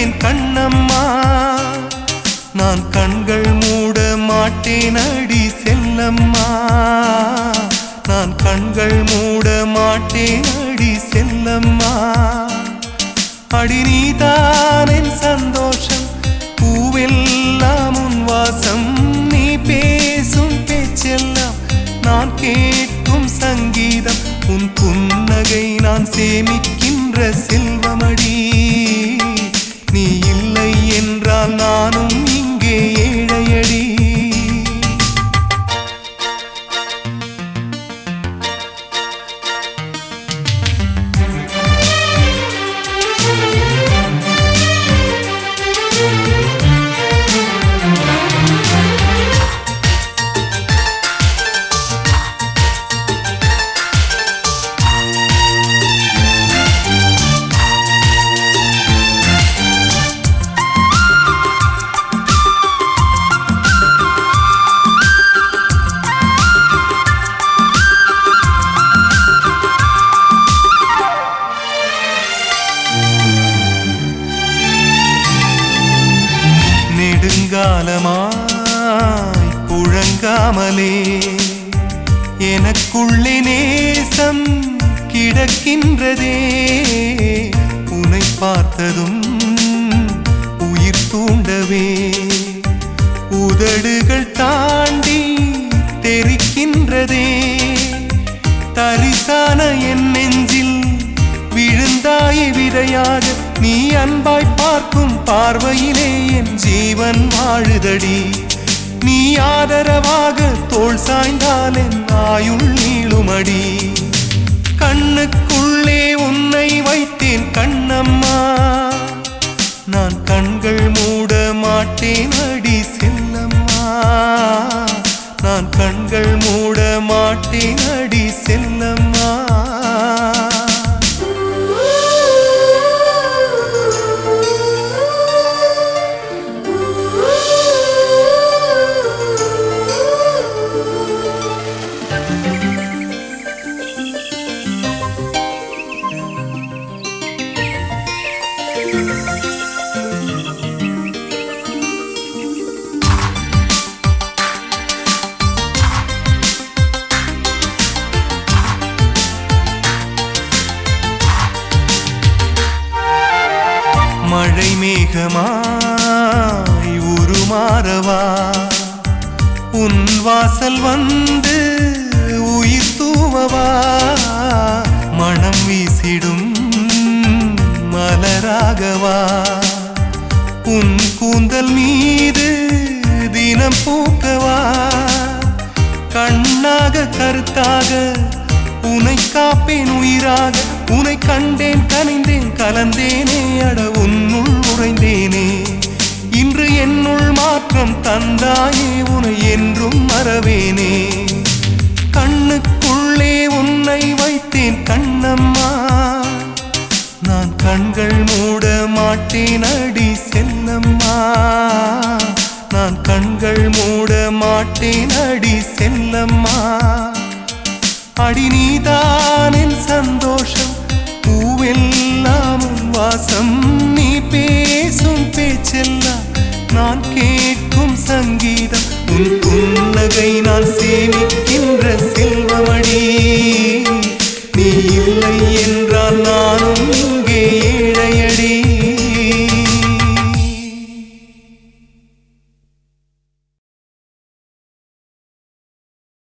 விட்டேன் கண்ணம்மா? நான் கண்கள் மூட மாட்டேன் அடி செல்லம்மா. நான் கண்கள் மூட மாட்டேன் அடி செல்லம்மா. அடி நீதானின் சந்தோஷம் பூவெல்லாம் உன் வாசம். நீ பேசும் பேச்செல்லாம் நான் கேட்கும் சங்கீதம். உன் புன்னகை நான் சேமிக்கின்ற செல்வம். காலமாய் புழங்காமலே எனக்குள்ளே நேசம் கிடக்கின்றதே. உனை பார்த்ததும் உயிர் தூண்டவே. உதடுகள் தாண்டி தெரிக்கின்றதே. தரிசான என் நெஞ்சில் விழுந்தாய் விதையாய் நீ அன்பாய் பார்க்கும் பார்வையிலே என் ஜீவன் வாழுதடி. நீ ஆதரவாக தோல் சாய்ந்தால் என் ஆயுள் நீளுமடி. கண்ணுக்குள்ளே உன்னை வைத்தேன் கண்ணம்மா. நான் கண்கள் மூட மாட்டேன் அடி செல்லம்மா. நான் கண்கள் மூ மழை மேகமாய் உருமாறவா? உன் வாசல் வந்து உயிர் தூவவா? மனம் வீசிடும் ராகவா உன் கூந்தல் மீது தினம் பூக்கவா? கண்ணாக கருத்தாக உனை காப்பேன் உயிராக. உனை கண்டேன் கனிந்தேன் கலந்தேனே அட உன்னுள் உறைந்தேனே. இன்று என்னுள் மாற்றம் தந்தாயே உனை என்றும் மறவேனே. மாட்டேன் அடி செல்லம்மா. நான் கண்கள் மூட மாட்டேன் அடி செல்லம்மா. அடி நீதான் சந்தோஷம் பூவெல்லாம் வாசம். நீ பேசும் பேச்செல்லாம் நான் கேட்கும் சங்கீதம். உன் புன்னகை நான் சேமிக்கின்ற செல்வமடி.